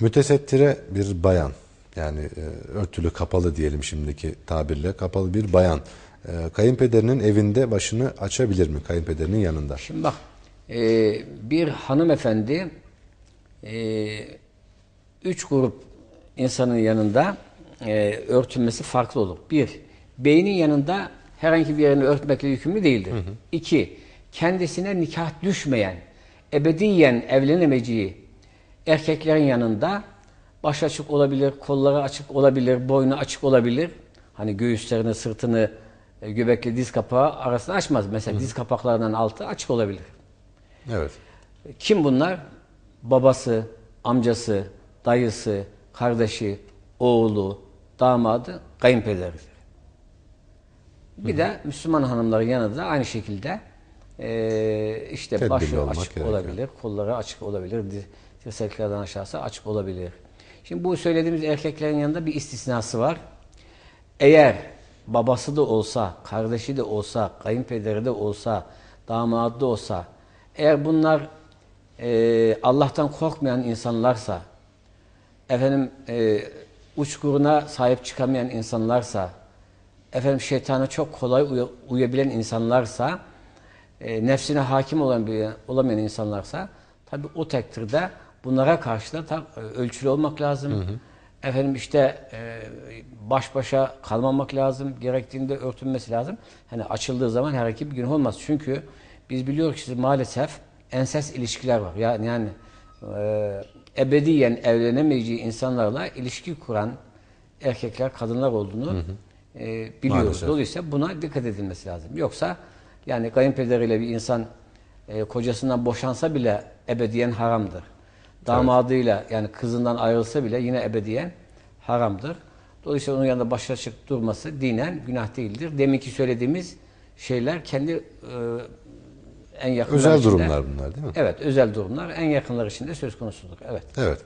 Mütesettire bir bayan yani e, örtülü kapalı diyelim şimdiki tabirle kapalı bir bayan e, kayınpederinin evinde başını açabilir mi kayınpederinin yanında? Şimdi bak e, bir hanımefendi e, üç grup insanın yanında e, örtülmesi farklı olur. Bir, beynin yanında herhangi bir yerini örtmekle yükümlü değildir. İki, kendisine nikah düşmeyen, ebediyen evlenemeyeceği erkeklerin yanında baş açık olabilir, kolları açık olabilir, boynu açık olabilir. Hani göğüslerini, sırtını, e, göbekle diz kapağı arasını açmaz. Mesela diz kapaklarından altı açık olabilir. Evet. Kim bunlar? Babası, amcası, dayısı, kardeşi, oğlu, damadı, kayınpederi. Bir de Müslüman hanımların yanında aynı şekilde eee, işte Tedbirli başı açık gerekiyor. olabilir, kolları açık olabilir, dirseklerden aşağısı açık olabilir. Şimdi bu söylediğimiz erkeklerin yanında bir istisnası var. Eğer babası da olsa, kardeşi de olsa, kayınpederi de olsa, damadı da olsa, eğer bunlar eee, Allah'tan korkmayan insanlarsa, efendim e, uçkuruna sahip çıkamayan insanlarsa, efendim şeytana çok kolay uya- uyabilen insanlarsa, e, nefsine hakim olan bir, olamayan insanlarsa, tabi o takdirde bunlara karşı da ta- e, ölçülü olmak lazım. Efendim işte e, baş başa kalmamak lazım, gerektiğinde örtünmesi lazım. Hani açıldığı zaman herhangi bir gün olmaz. Çünkü biz biliyoruz ki maalesef enses ilişkiler var. Yani, yani e, ebediyen evlenemeyeceği insanlarla ilişki kuran erkekler, kadınlar olduğunu e, biliyoruz. Maalesef. Dolayısıyla buna dikkat edilmesi lazım. Yoksa yani kayınpederiyle bir insan e, kocasından boşansa bile ebediyen haramdır. Damadıyla yani kızından ayrılsa bile yine ebediyen haramdır. Dolayısıyla onun yanında baş açık durması dinen günah değildir. Deminki söylediğimiz şeyler kendi e, en yakınlar Özel içinde- durumlar bunlar değil mi? Evet, özel durumlar en yakınlar için de söz konusudur. Evet. Evet.